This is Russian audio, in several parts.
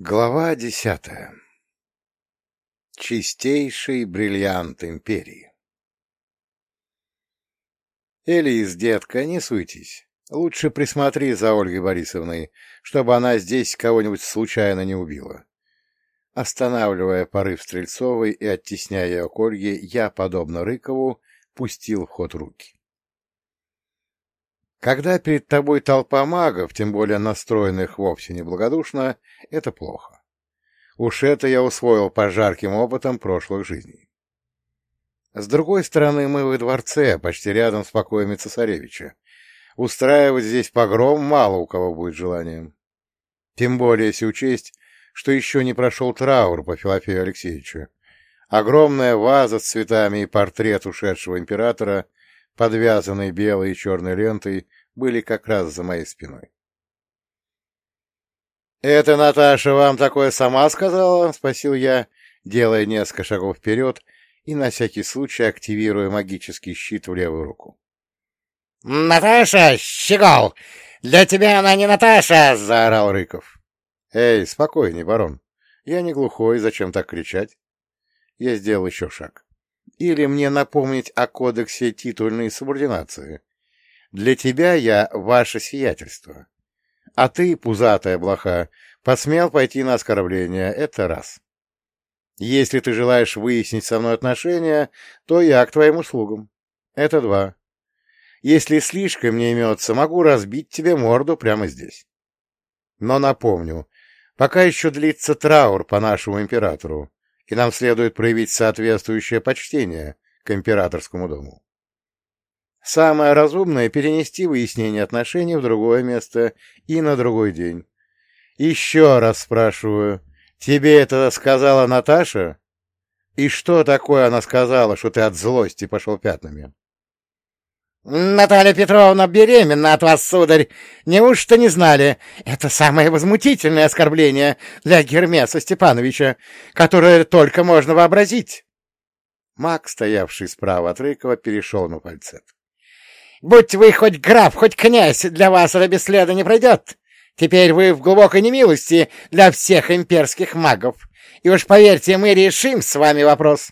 Глава десятая. Чистейший бриллиант империи. Элис, детка, не суйтесь. Лучше присмотри за Ольгой Борисовной, чтобы она здесь кого-нибудь случайно не убила. Останавливая порыв Стрельцовой и оттесняя ее к Ольге, я, подобно Рыкову, пустил в ход руки. Когда перед тобой толпа магов, тем более настроенных вовсе неблагодушно, это плохо. Уж это я усвоил по жарким опытам прошлых жизней. С другой стороны, мы во дворце, почти рядом с покоями цесаревича. Устраивать здесь погром мало у кого будет желанием. Тем более, если учесть, что еще не прошел траур по Филофею Алексеевичу. Огромная ваза с цветами и портрет ушедшего императора — подвязанной белой и черной лентой, были как раз за моей спиной. «Это Наташа вам такое сама сказала?» — спросил я, делая несколько шагов вперед и на всякий случай активируя магический щит в левую руку. «Наташа, щегол! Для тебя она не Наташа!» — заорал Рыков. «Эй, спокойней, барон. Я не глухой, зачем так кричать?» Я сделал еще шаг. Или мне напомнить о кодексе титульной субординации? Для тебя я ваше сиятельство. А ты, пузатая блоха, посмел пойти на оскорбление. Это раз. Если ты желаешь выяснить со мной отношения, то я к твоим услугам. Это два. Если слишком не имется, могу разбить тебе морду прямо здесь. Но напомню, пока еще длится траур по нашему императору, и нам следует проявить соответствующее почтение к императорскому дому. Самое разумное — перенести выяснение отношений в другое место и на другой день. Еще раз спрашиваю, тебе это сказала Наташа? И что такое она сказала, что ты от злости пошел пятнами? Наталья Петровна беременна от вас, сударь. Неужто не знали? Это самое возмутительное оскорбление для Гермеса Степановича, которое только можно вообразить. Маг, стоявший справа от Рыкова, перешел на фальцет. Будь вы хоть граф, хоть князь, для вас это бесследно не пройдет. Теперь вы в глубокой немилости для всех имперских магов. И уж поверьте, мы решим с вами вопрос.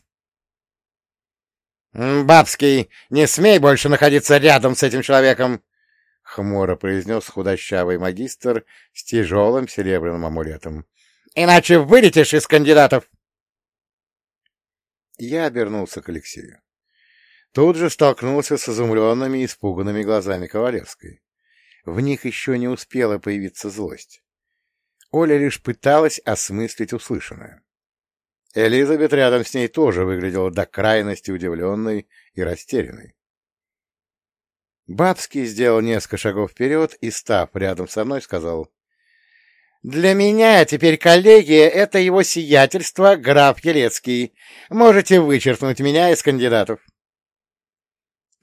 «Бабский, не смей больше находиться рядом с этим человеком!» — хмуро произнес худощавый магистр с тяжелым серебряным амулетом. «Иначе вылетишь из кандидатов!» Я обернулся к Алексею. Тут же столкнулся с изумленными и испуганными глазами Ковалевской. В них еще не успела появиться злость. Оля лишь пыталась осмыслить услышанное. Элизабет рядом с ней тоже выглядела до крайности удивленной и растерянной. Бабский сделал несколько шагов вперед и, став рядом со мной, сказал, «Для меня теперь, коллеги, это его сиятельство граф Елецкий. Можете вычеркнуть меня из кандидатов».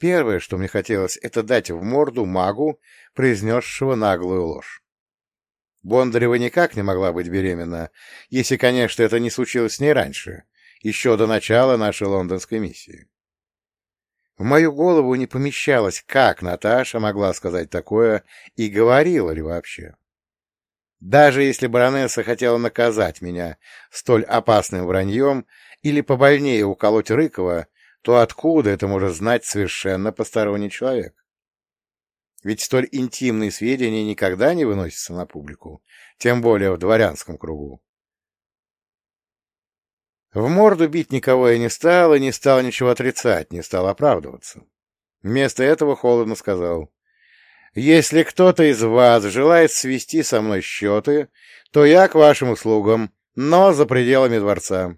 Первое, что мне хотелось, это дать в морду магу, произнесшего наглую ложь. Бондарева никак не могла быть беременна, если, конечно, это не случилось с ней раньше, еще до начала нашей лондонской миссии. В мою голову не помещалось, как Наташа могла сказать такое и говорила ли вообще. Даже если баронесса хотела наказать меня столь опасным враньем или побольнее уколоть Рыкова, то откуда это может знать совершенно посторонний человек? Ведь столь интимные сведения никогда не выносятся на публику, тем более в дворянском кругу. В морду бить никого я не стал, и не стал ничего отрицать, не стал оправдываться. Вместо этого холодно сказал, «Если кто-то из вас желает свести со мной счеты, то я к вашим услугам, но за пределами дворца.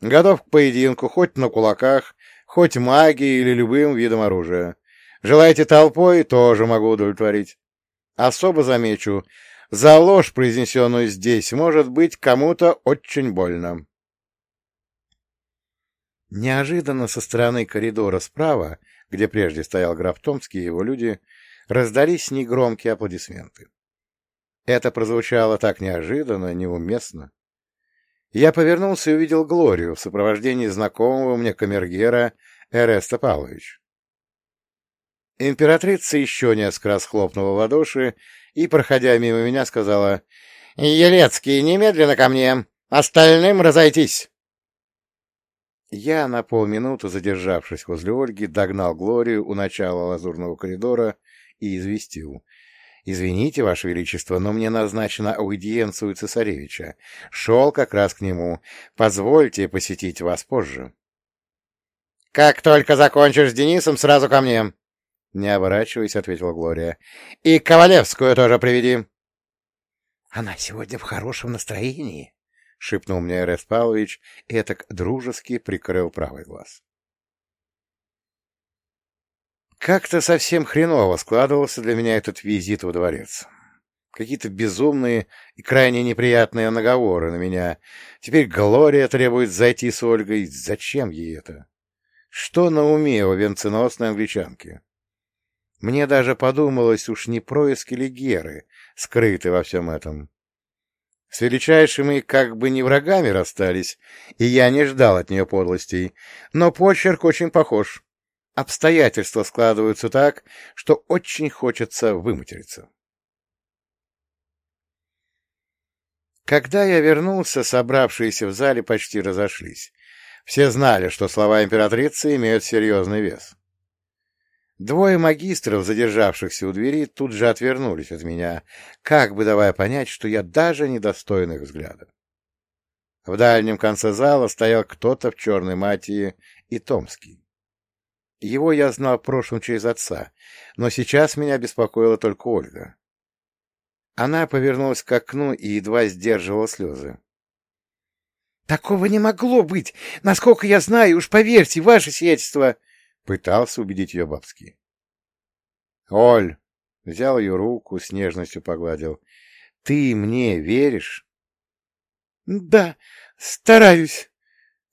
Готов к поединку хоть на кулаках, хоть магией или любым видом оружия. Желаете толпой, тоже могу удовлетворить. Особо замечу, за ложь, произнесенную здесь, может быть кому-то очень больно. Неожиданно со стороны коридора справа, где прежде стоял граф Томский и его люди, раздались негромкие аплодисменты. Это прозвучало так неожиданно, неуместно. Я повернулся и увидел Глорию в сопровождении знакомого мне камергера Эреста Павловича. Императрица еще несколько раз хлопнула в ладоши и, проходя мимо меня, сказала, Елецкий, немедленно ко мне! Остальным разойтись!» Я, на полминуты задержавшись возле Ольги, догнал Глорию у начала лазурного коридора и известил. «Извините, Ваше Величество, но мне назначена аудиенция у цесаревича. Шел как раз к нему. Позвольте посетить вас позже». «Как только закончишь с Денисом, сразу ко мне!» Не оборачиваясь, ответила Глория. «И Ковалевскую тоже приведи!» «Она сегодня в хорошем настроении», — шепнул мне Эрест Павлович и так дружески прикрыл правый глаз. Как-то совсем хреново складывался для меня этот визит во дворец. Какие-то безумные и крайне неприятные наговоры на меня. Теперь Глория требует зайти с Ольгой. Зачем ей это? Что на уме у венценосной англичанки? Мне даже подумалось, уж не происки ли Геры, скрыты во всем этом. С величайшими как бы не врагами расстались, и я не ждал от нее подлостей, но почерк очень похож. Обстоятельства складываются так, что очень хочется выматериться. Когда я вернулся, собравшиеся в зале почти разошлись. Все знали, что слова императрицы имеют серьезный вес. Двое магистров, задержавшихся у двери, тут же отвернулись от меня, как бы давая понять, что я даже недостоин их взгляда. В дальнем конце зала стоял кто-то в черной матии и Томский. Его я знал в прошлом через отца, но сейчас меня беспокоила только Ольга. Она повернулась к окну и едва сдерживала слезы. — Такого не могло быть! Насколько я знаю, уж поверьте, ваше сиятельство! — пытался убедить ее Бабский. — Оль! — взял ее руку, с нежностью погладил. — Ты мне веришь? — Да, стараюсь.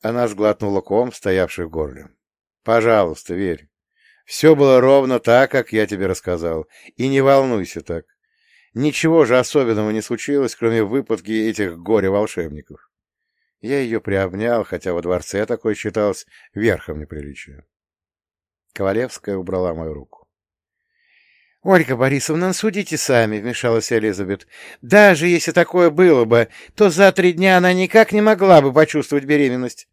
Она сглотнула ком, стоявший в горле. — Пожалуйста, верь. Все было ровно так, как я тебе рассказал. И не волнуйся так. Ничего же особенного не случилось, кроме выпадки этих горе-волшебников. Я ее приобнял, хотя во дворце такое считалось верхом неприличия. Ковалевская убрала мою руку. — Ольга Борисовна, судите сами, — вмешалась Элизабет. — Даже если такое было бы, то за три дня она никак не могла бы почувствовать беременность.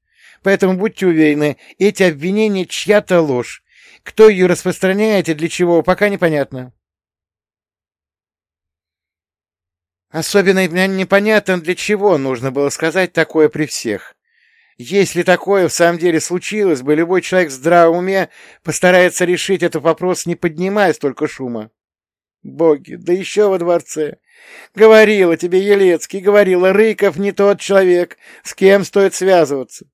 Поэтому будьте уверены, эти обвинения — чья-то ложь. Кто ее распространяет и для чего, пока непонятно. Особенно непонятно, для чего нужно было сказать такое при всех. Если такое в самом деле случилось бы, любой человек в здравом уме постарается решить этот вопрос, не поднимая столько шума. Боги, да еще во дворце. Говорила тебе, Елецкий, говорила, Рыков не тот человек, с кем стоит связываться.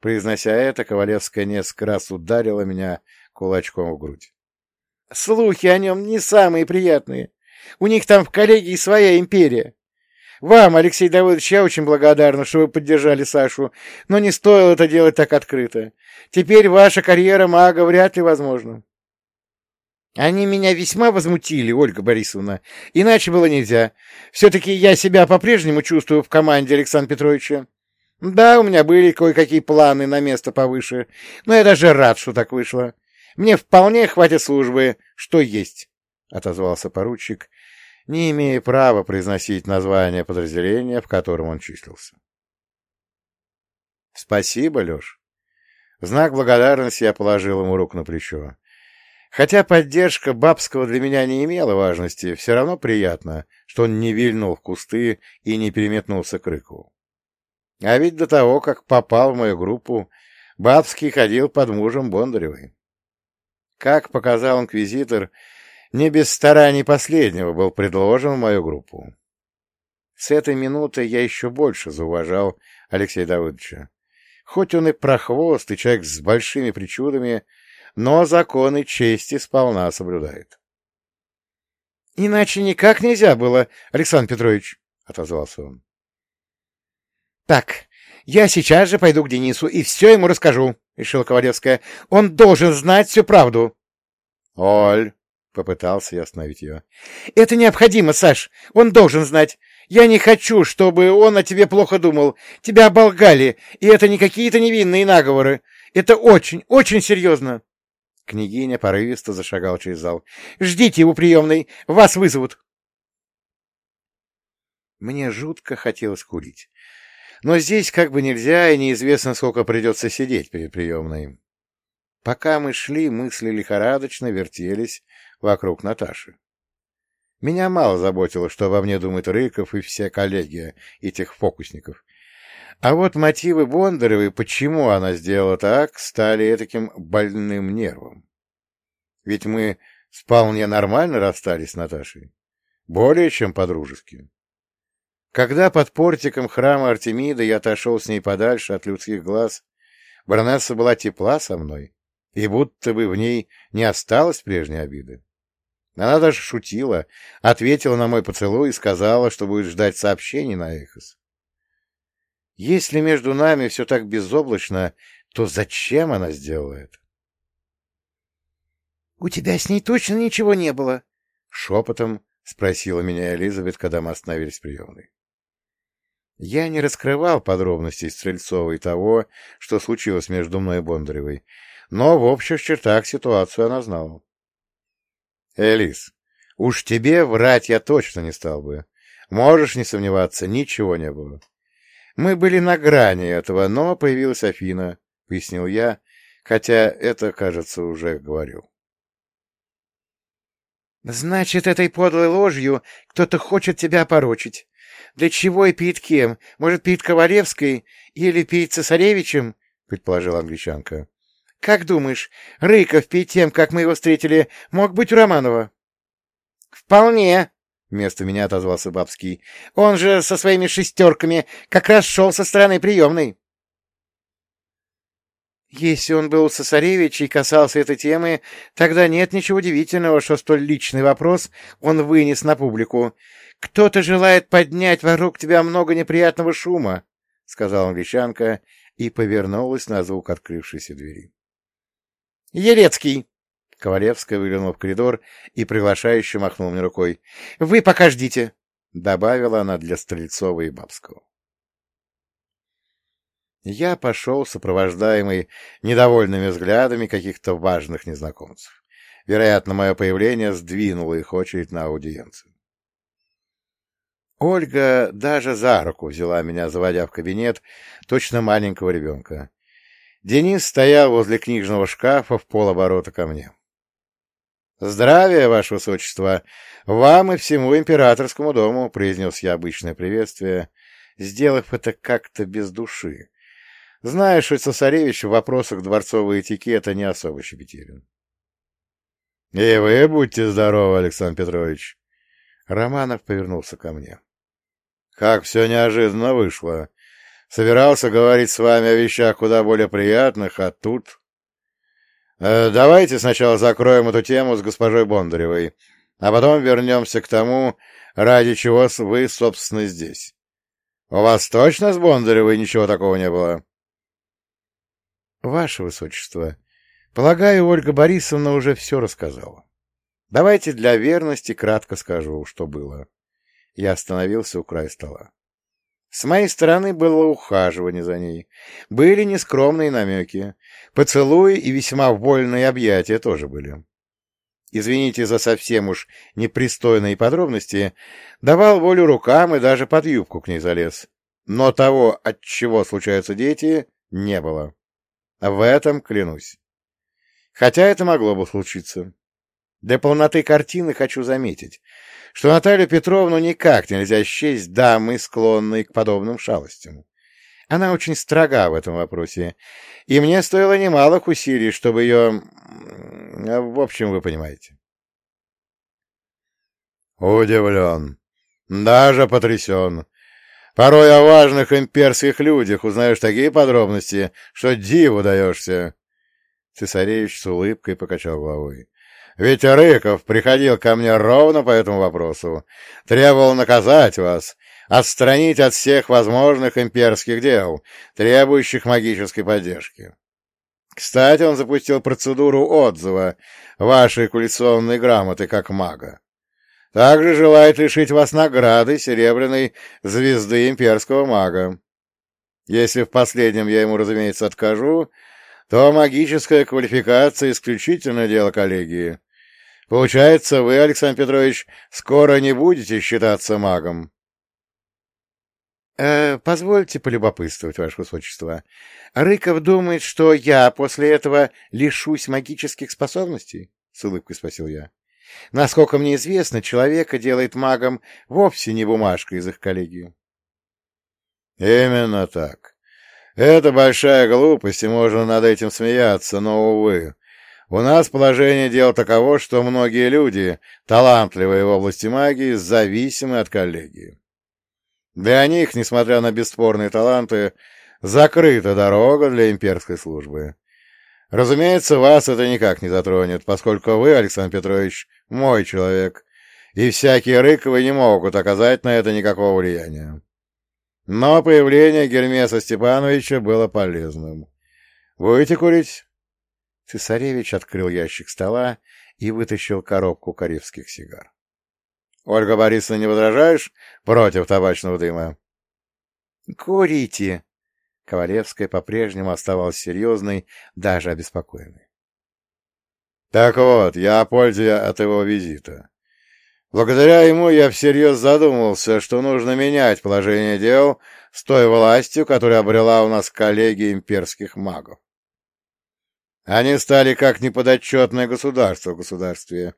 Произнося это, Ковалевская несколько раз ударила меня кулачком в грудь. Слухи о нем не самые приятные. У них там в коллегии своя империя. Вам, Алексей Давыдович, я очень благодарна, что вы поддержали Сашу, но не стоило это делать так открыто. Теперь ваша карьера мага вряд ли возможна. Они меня весьма возмутили, Ольга Борисовна. Иначе было нельзя. Все-таки я себя по-прежнему чувствую в команде Александра Петровича. Да, у меня были кое-какие планы на место повыше, но я даже рад, что так вышло. Мне вполне хватит службы, что есть, — отозвался поручик, не имея права произносить название подразделения, в котором он числился. — Спасибо, Леш. Знак благодарности я положил ему руку на плечо. Хотя поддержка Бабского для меня не имела важности, все равно приятно, что он не вильнул в кусты и не переметнулся к рыку. А ведь до того, как попал в мою группу, Бабский ходил под мужем Бондаревой. Как показал инквизитор, не без стараний последнего был предложен в мою группу. С этой минуты я еще больше зауважал Алексея Давыдовича. Хоть он и прохвост, и человек с большими причудами, но законы чести сполна соблюдает. — Иначе никак нельзя было, Александр Петрович, — отозвался он. — Так, я сейчас же пойду к Денису и все ему расскажу, — решила Ковалевская. — Он должен знать всю правду. — Оль, — попытался я остановить ее. — Это необходимо, Саш. Он должен знать. Я не хочу, чтобы он о тебе плохо думал. Тебя оболгали, и это не какие-то невинные наговоры. Это очень, очень серьезно. Княгиня порывисто зашагала через зал. — Ждите его приемной. Вас вызовут. Мне жутко хотелось курить. Но здесь как бы нельзя, и неизвестно, сколько придется сидеть перед приемной. Пока мы шли, мысли лихорадочно вертелись вокруг Наташи. Меня мало заботило, что обо мне думает Рыков и все коллеги этих фокусников. А вот мотивы Бондаревой, почему она сделала так, стали таким больным нервом. Ведь мы вполне нормально расстались с Наташей. Более чем по-дружески. Когда под портиком храма Артемида я отошел с ней подальше от людских глаз, баронесса была тепла со мной, и будто бы в ней не осталось прежней обиды. Она даже шутила, ответила на мой поцелуй и сказала, что будет ждать сообщений на Эхос. Если между нами все так безоблачно, то зачем она сделала это? — У тебя с ней точно ничего не было? — шепотом спросила меня Элизабет, когда мы остановились в приемной. Я не раскрывал подробностей Стрельцова и того, что случилось между мной и Бондаревой, но в общих чертах ситуацию она знала. — Элис, уж тебе врать я точно не стал бы. Можешь не сомневаться, ничего не было. Мы были на грани этого, но появилась Афина, — пояснил я, хотя это, кажется, уже говорил. — Значит, этой подлой ложью кто-то хочет тебя порочить. Для чего и перед кем? Может, перед Ковалевской или перед Цесаревичем? — предположила англичанка. — Как думаешь, Рыков перед тем, как мы его встретили, мог быть у Романова? — Вполне, — вместо меня отозвался Бабский. — Он же со своими шестерками как раз шел со стороны приемной. Если он был цесаревич и касался этой темы, тогда нет ничего удивительного, что столь личный вопрос он вынес на публику. Кто-то желает поднять вокруг тебя много неприятного шума, — сказала англичанка и повернулась на звук открывшейся двери. — Елецкий! — Ковалевская выглянула в коридор и приглашающе махнул мне рукой. — Вы пока ждите! — добавила она для Стрельцова и Бабского. Я пошел, сопровождаемый недовольными взглядами каких-то важных незнакомцев. Вероятно, мое появление сдвинуло их очередь на аудиенцию. Ольга даже за руку взяла меня, заводя в кабинет точно маленького ребенка. Денис стоял возле книжного шкафа в полоборота ко мне. — Здравия, Ваше Высочество! Вам и всему императорскому дому! — произнес я обычное приветствие, сделав это как-то без души. Знаешь, что цесаревич в вопросах дворцового этикета не особо щепетилен. — И вы будьте здоровы, Александр Петрович! Романов повернулся ко мне. Как все неожиданно вышло. Собирался говорить с вами о вещах куда более приятных, а тут... Э, давайте сначала закроем эту тему с госпожой Бондаревой, а потом вернемся к тому, ради чего вы, собственно, здесь. У вас точно с Бондаревой ничего такого не было? Ваше Высочество, полагаю, Ольга Борисовна уже все рассказала. Давайте для верности кратко скажу, что было. Я остановился у края стола. С моей стороны было ухаживание за ней. Были нескромные намеки. Поцелуи и весьма вольные объятия тоже были. Извините за совсем уж непристойные подробности, давал волю рукам и даже под юбку к ней залез. Но того, от чего случаются дети, не было. В этом клянусь. Хотя это могло бы случиться. Для полноты картины хочу заметить, что Наталью Петровну никак нельзя счесть дамой, склонной к подобным шалостям. Она очень строга в этом вопросе, и мне стоило немалых усилий, чтобы ее... В общем, вы понимаете. Удивлен. Даже потрясен. Порой о важных имперских людях узнаешь такие подробности, что диву даешься. Цесаревич с улыбкой покачал головой. Ведь Рыков приходил ко мне ровно по этому вопросу. Требовал наказать вас, отстранить от всех возможных имперских дел, требующих магической поддержки. Кстати, он запустил процедуру отзыва вашей куляционной грамоты как мага. Также желает лишить вас награды серебряной звезды имперского мага. Если в последнем я ему, разумеется, откажу, то магическая квалификация — исключительно дело коллегии. Получается, вы, Александр Петрович, скоро не будете считаться магом. Э, позвольте полюбопытствовать, ваше высочество. Рыков думает, что я после этого лишусь магических способностей? С улыбкой спросил я. Насколько мне известно, человека делает магом вовсе не бумажка из их коллегии. Именно так. Это большая глупость, и можно над этим смеяться, но, увы, у нас положение дел таково, что многие люди, талантливые в области магии, зависимы от коллегии. Для них, несмотря на бесспорные таланты, закрыта дорога для имперской службы. Разумеется, вас это никак не затронет, поскольку вы, Александр Петрович, мой человек, и всякие рыковы не могут оказать на это никакого влияния. Но появление Гермеса Степановича было полезным. Будете курить? Цесаревич открыл ящик стола и вытащил коробку карибских сигар. — Ольга Борисовна, не возражаешь против табачного дыма? — Курите! Ковалевская по-прежнему оставалась серьезной, даже обеспокоенной. — Так вот, я о пользе от его визита. Благодаря ему я всерьез задумался, что нужно менять положение дел с той властью, которую обрела у нас коллегия имперских магов. Они стали как неподотчетное государство в государстве,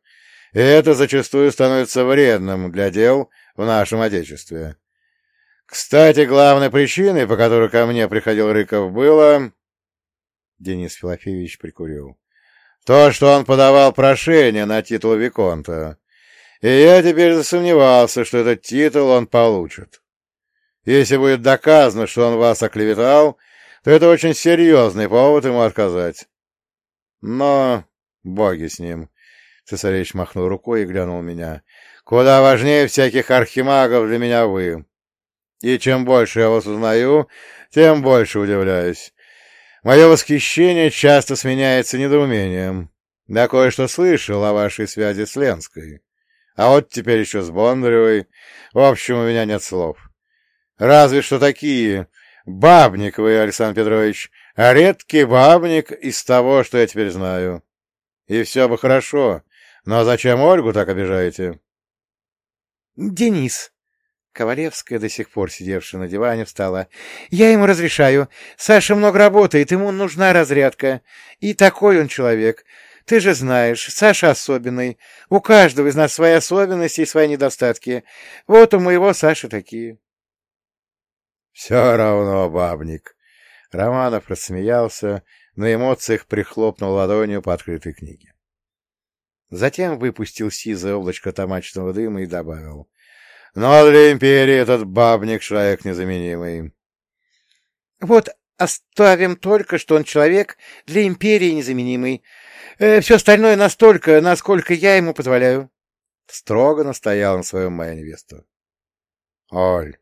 и это зачастую становится вредным для дел в нашем Отечестве. Кстати, главной причиной, по которой ко мне приходил Рыков, было... Денис Филофеевич прикурил. То, что он подавал прошение на титул Виконта. И я теперь засомневался, что этот титул он получит. Если будет доказано, что он вас оклеветал, то это очень серьезный повод ему отказать. Но боги с ним. Цесаревич махнул рукой и глянул меня. Куда важнее всяких архимагов для меня вы. И чем больше я вас узнаю, тем больше удивляюсь. Мое восхищение часто сменяется недоумением. Я кое-что слышал о вашей связи с Ленской. А вот теперь еще с Бондаревой. В общем, у меня нет слов. Разве что такие. Бабник вы, Александр Петрович а редкий бабник из того, что я теперь знаю. И все бы хорошо, но зачем Ольгу так обижаете? — Денис, Ковалевская, до сих пор сидевшая на диване, встала. — Я ему разрешаю. Саша много работает, ему нужна разрядка. И такой он человек. Ты же знаешь, Саша особенный. У каждого из нас свои особенности и свои недостатки. Вот у моего Саши такие. — Все равно бабник, Романов рассмеялся, на эмоциях прихлопнул ладонью по открытой книге. Затем выпустил сизое облачко томачного дыма и добавил. — Но для империи этот бабник человек незаменимый. — Вот оставим только, что он человек для империи незаменимый. Э, все остальное настолько, насколько я ему позволяю. Строго настоял на своем моя невеста. — Оль,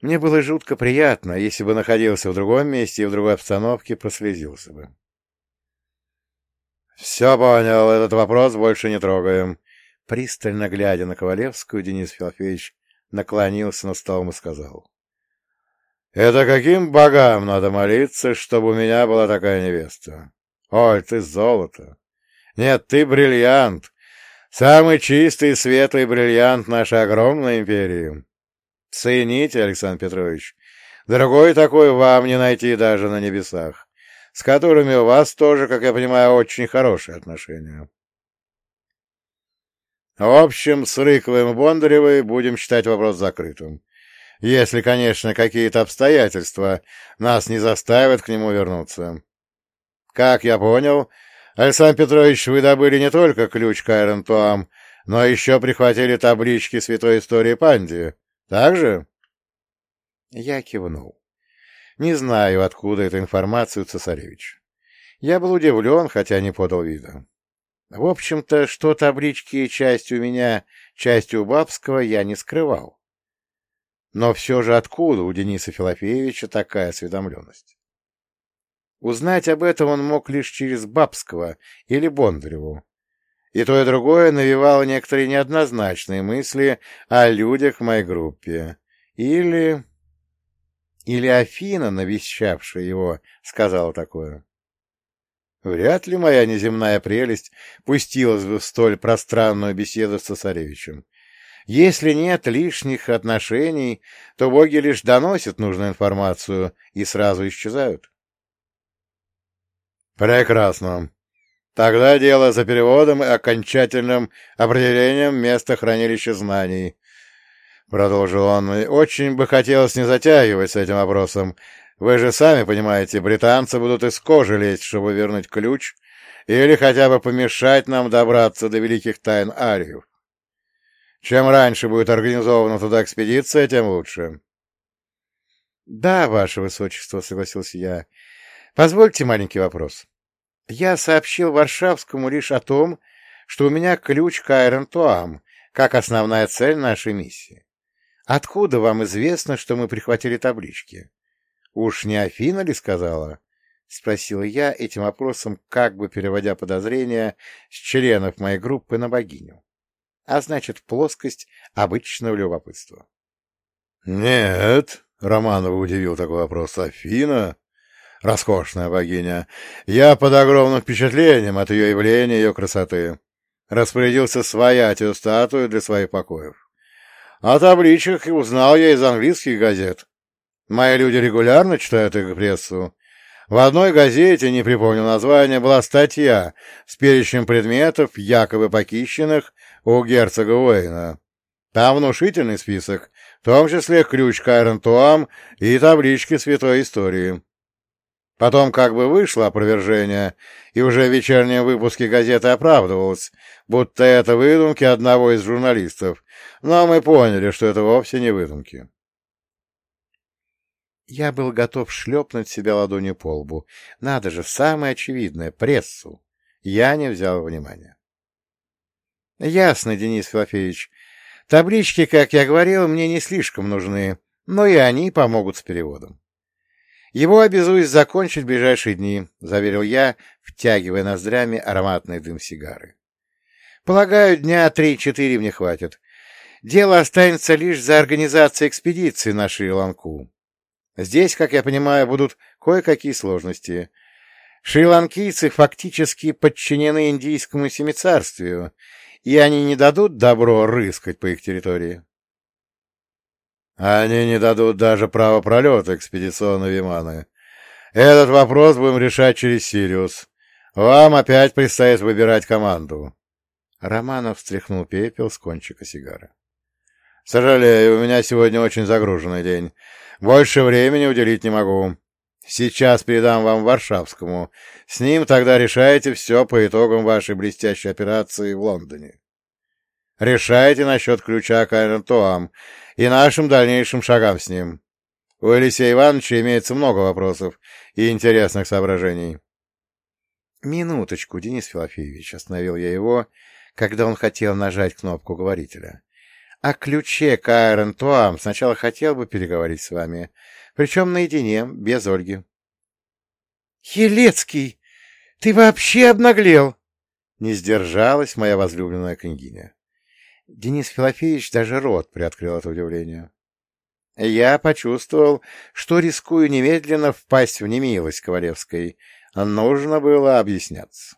мне было жутко приятно, если бы находился в другом месте и в другой обстановке, прослезился бы. «Все понял, этот вопрос больше не трогаем». Пристально глядя на Ковалевскую, Денис Филофеевич наклонился над столом и сказал. «Это каким богам надо молиться, чтобы у меня была такая невеста? Оль, ты золото! Нет, ты бриллиант! Самый чистый и светлый бриллиант нашей огромной империи!» Цените, Александр Петрович. Другой такой вам не найти даже на небесах, с которыми у вас тоже, как я понимаю, очень хорошие отношения. В общем, с Рыковым и Бондаревой будем считать вопрос закрытым. Если, конечно, какие-то обстоятельства нас не заставят к нему вернуться. Как я понял, Александр Петрович, вы добыли не только ключ к Айрон но еще прихватили таблички святой истории Панди. Так же? Я кивнул. Не знаю, откуда эта информация у цесаревича. Я был удивлен, хотя не подал вида. В общем-то, что таблички частью у меня, частью у Бабского я не скрывал. Но все же откуда у Дениса Филофеевича такая осведомленность? Узнать об этом он мог лишь через Бабского или Бондареву, и то и другое навевало некоторые неоднозначные мысли о людях в моей группе. Или... Или Афина, навещавшая его, сказала такое. Вряд ли моя неземная прелесть пустилась бы в столь пространную беседу с цесаревичем. Если нет лишних отношений, то боги лишь доносят нужную информацию и сразу исчезают. Прекрасно. Тогда дело за переводом и окончательным определением места хранилища знаний. Продолжил он. Очень бы хотелось не затягивать с этим вопросом. Вы же сами понимаете, британцы будут из кожи лезть, чтобы вернуть ключ или хотя бы помешать нам добраться до великих тайн ариев. Чем раньше будет организована туда экспедиция, тем лучше. — Да, ваше высочество, — согласился я. — Позвольте маленький вопрос. Я сообщил Варшавскому лишь о том, что у меня ключ к Айрон-Туам, как основная цель нашей миссии. Откуда вам известно, что мы прихватили таблички? Уж не Афина ли сказала? — спросил я этим вопросом, как бы переводя подозрения с членов моей группы на богиню а значит, плоскость обычного любопытства. — Нет, — Романова удивил такой вопрос, — Афина, роскошная богиня, я под огромным впечатлением от ее явления и ее красоты. Распорядился своять ее статую для своих покоев. О табличках узнал я из английских газет. Мои люди регулярно читают их прессу. В одной газете, не припомню название, была статья с перечнем предметов, якобы похищенных у герцога Уэйна. Там внушительный список, в том числе ключ к Айрон и таблички святой истории. Потом как бы вышло опровержение, и уже в вечернем выпуске газеты оправдывалось, будто это выдумки одного из журналистов, но мы поняли, что это вовсе не выдумки. Я был готов шлепнуть себя ладонью по лбу. Надо же, самое очевидное — прессу. Я не взял внимания. — Ясно, Денис Филофеевич. Таблички, как я говорил, мне не слишком нужны, но и они помогут с переводом. Его обязуюсь закончить в ближайшие дни, — заверил я, втягивая ноздрями ароматный дым сигары. Полагаю, дня три-четыре мне хватит. Дело останется лишь за организацией экспедиции на Шри-Ланку. Здесь, как я понимаю, будут кое-какие сложности. Шри-ланкийцы фактически подчинены индийскому семицарствию, и они не дадут добро рыскать по их территории. Они не дадут даже право пролета экспедиционной Виманы. Этот вопрос будем решать через Сириус. Вам опять предстоит выбирать команду. Романов встряхнул пепел с кончика сигары. Сожалею, у меня сегодня очень загруженный день. Больше времени уделить не могу. Сейчас передам вам Варшавскому. С ним тогда решаете все по итогам вашей блестящей операции в Лондоне. Решайте насчет ключа к Айрентуам и нашим дальнейшим шагам с ним. У Алексея Ивановича имеется много вопросов и интересных соображений. «Минуточку, Денис Филофеевич», — остановил я его, когда он хотел нажать кнопку говорителя. «О ключе к Айрентуам сначала хотел бы переговорить с вами». Причем наедине, без Ольги. — Елецкий, ты вообще обнаглел! Не сдержалась моя возлюбленная княгиня. Денис Филофеевич даже рот приоткрыл от удивления. Я почувствовал, что рискую немедленно впасть в немилость Ковалевской. Нужно было объясняться.